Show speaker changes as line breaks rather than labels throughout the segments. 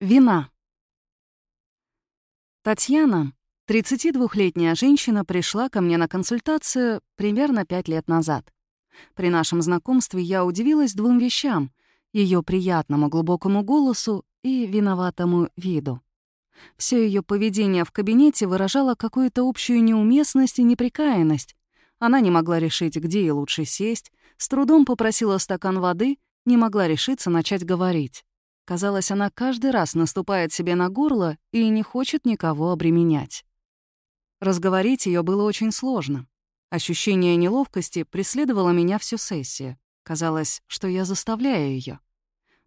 Вина. Татьяна, 32-летняя женщина, пришла ко мне на консультацию примерно пять лет назад. При нашем знакомстве я удивилась двум вещам — ее приятному глубокому голосу и виноватому виду. Все ее поведение в кабинете выражало какую-то общую неуместность и неприкаянность. Она не могла решить, где ей лучше сесть, с трудом попросила стакан воды, не могла решиться начать говорить. Казалось, она каждый раз наступает себе на горло и не хочет никого обременять. Разговорить ее было очень сложно. Ощущение неловкости преследовало меня всю сессию. Казалось, что я заставляю ее.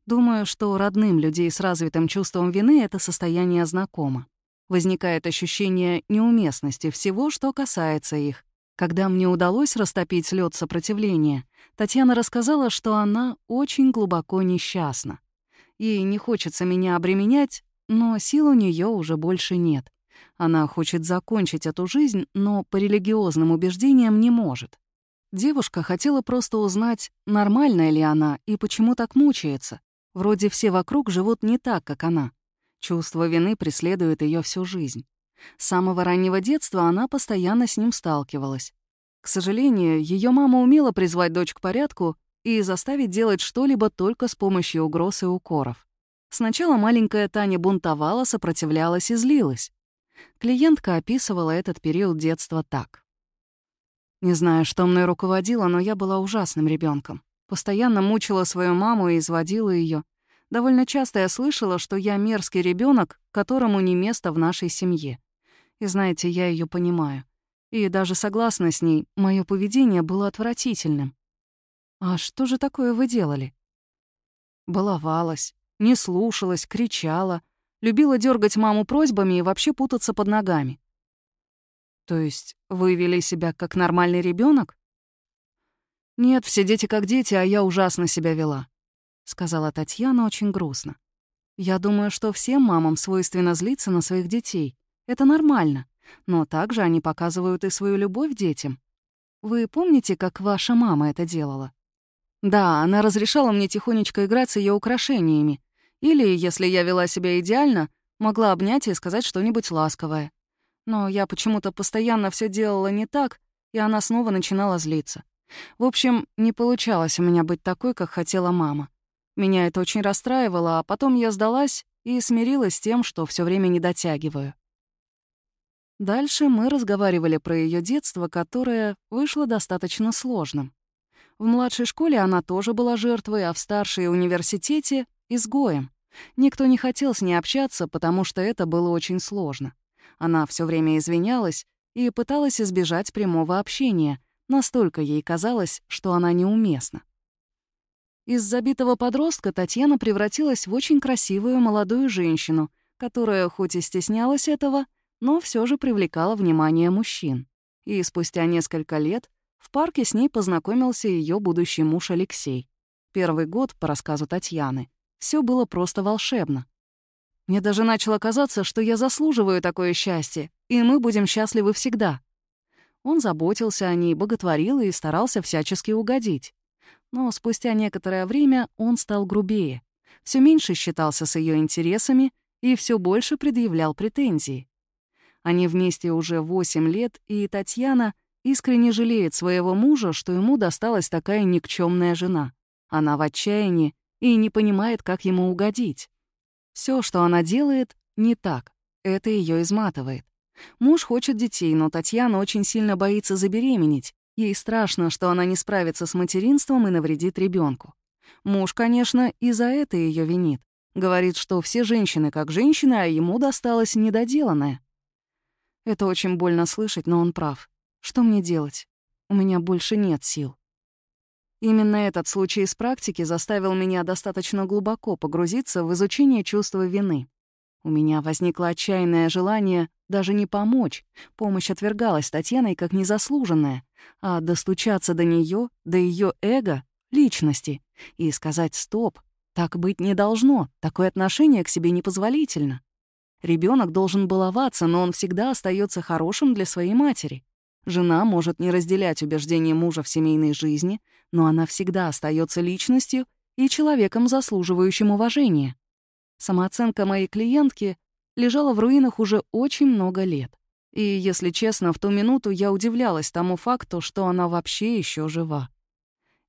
Думаю, что родным людей с развитым чувством вины это состояние знакомо. Возникает ощущение неуместности всего, что касается их. Когда мне удалось растопить лед сопротивления, Татьяна рассказала, что она очень глубоко несчастна. Ей не хочется меня обременять, но сил у нее уже больше нет. Она хочет закончить эту жизнь, но по религиозным убеждениям не может. Девушка хотела просто узнать, нормальная ли она и почему так мучается. Вроде все вокруг живут не так, как она. Чувство вины преследует ее всю жизнь. С самого раннего детства она постоянно с ним сталкивалась. К сожалению, ее мама умела призвать дочь к порядку и заставить делать что-либо только с помощью угроз и укоров. Сначала маленькая Таня бунтовала, сопротивлялась и злилась. Клиентка описывала этот период детства так. «Не знаю, что мной руководило, но я была ужасным ребенком. Постоянно мучила свою маму и изводила ее. Довольно часто я слышала, что я мерзкий ребенок, которому не место в нашей семье. И знаете, я ее понимаю. И даже согласна с ней, мое поведение было отвратительным. «А что же такое вы делали?» Баловалась, не слушалась, кричала, любила дергать маму просьбами и вообще путаться под ногами. То есть вы вели себя как нормальный ребенок? Нет, все дети как дети, а я ужасно себя вела, сказала Татьяна очень грустно. Я думаю, что всем мамам свойственно злиться на своих детей. Это нормально. Но также они показывают и свою любовь детям. Вы помните, как ваша мама это делала? Да, она разрешала мне тихонечко играть с ее украшениями. Или, если я вела себя идеально, могла обнять и сказать что-нибудь ласковое. Но я почему-то постоянно все делала не так, и она снова начинала злиться. В общем, не получалось у меня быть такой, как хотела мама. Меня это очень расстраивало, а потом я сдалась и смирилась с тем, что все время не дотягиваю. Дальше мы разговаривали про ее детство, которое вышло достаточно сложным. В младшей школе она тоже была жертвой, а в старшей университете — изгоем. Никто не хотел с ней общаться, потому что это было очень сложно. Она все время извинялась и пыталась избежать прямого общения, настолько ей казалось, что она неуместна. Из забитого подростка Татьяна превратилась в очень красивую молодую женщину, которая хоть и стеснялась этого, но все же привлекала внимание мужчин. И спустя несколько лет в парке с ней познакомился ее будущий муж Алексей. Первый год, по рассказу Татьяны, все было просто волшебно. Мне даже начало казаться, что я заслуживаю такое счастье, и мы будем счастливы всегда. Он заботился о ней, боготворил и старался всячески угодить. Но спустя некоторое время он стал грубее, все меньше считался с ее интересами и все больше предъявлял претензии. Они вместе уже 8 лет, и Татьяна искренне жалеет своего мужа, что ему досталась такая никчемная жена. Она в отчаянии и не понимает, как ему угодить. Все, что она делает, не так. Это ее изматывает. Муж хочет детей, но Татьяна очень сильно боится забеременеть. Ей страшно, что она не справится с материнством и навредит ребенку. Муж, конечно, и за это ее винит. Говорит, что все женщины как женщины, а ему досталось недоделанное. Это очень больно слышать, но он прав. Что мне делать? У меня больше нет сил. Именно этот случай из практики заставил меня достаточно глубоко погрузиться в изучение чувства вины. У меня возникло отчаянное желание даже не помочь. Помощь отвергалась Татьяной как незаслуженная, а достучаться до нее, до ее эго, личности, и сказать «стоп», так быть не должно, такое отношение к себе непозволительно. Ребенок должен баловаться, но он всегда остается хорошим для своей матери. Жена может не разделять убеждения мужа в семейной жизни, но она всегда остается личностью и человеком, заслуживающим уважения. Самооценка моей клиентки лежала в руинах уже очень много лет. И, если честно, в ту минуту я удивлялась тому факту, что она вообще еще жива.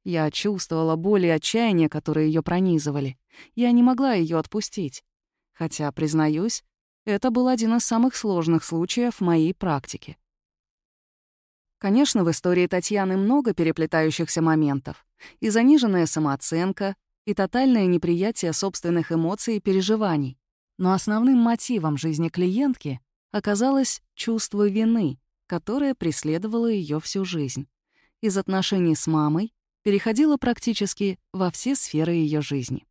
Я чувствовала боль и отчаяние, которые ее пронизывали. Я не могла ее отпустить. Хотя, признаюсь, это был один из самых сложных случаев в моей практике. Конечно, в истории Татьяны много переплетающихся моментов. И заниженная самооценка, и тотальное неприятие собственных эмоций и переживаний. Но основным мотивом жизни клиентки оказалось чувство вины, которое преследовало ее всю жизнь. Из отношений с мамой переходило практически во все сферы ее жизни.